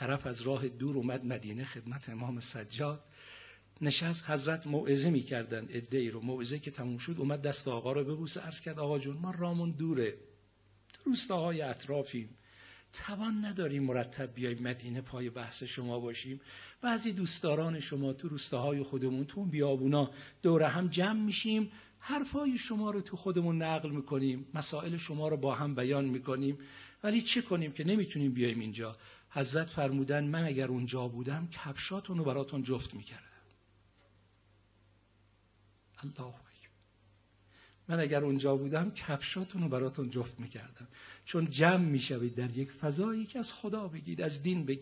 طرف از راه دور اومد مدینه خدمت امام سجاد. نشست حضرت موعظه می‌کردن ای رو. موعظه که تموم شد اومد دست آقا رو ببوسه عرض کرد آقا جون ما رامون دوره. تو روستاهای اطرافیم. توان نداریم مرتب بیای مدینه پای بحث شما باشیم. بعضی دوستداران شما تو روستاهای خودمون تو بیابونا دوره هم جمع میشیم. حرفای شما رو تو خودمون نقل می‌کنیم. مسائل شما رو با هم بیان می‌کنیم. ولی چه کنیم که نمی‌تونیم بیایم اینجا؟ حضرت فرمودن من اگر اونجا بودم کفشاتون رو براتون جفت می‌کردم. الله من اگر اونجا بودم کفشاتون رو براتون جفت می‌کردم. چون جمع می‌شوید در یک فضایی که از خدا بگید از دین بگید.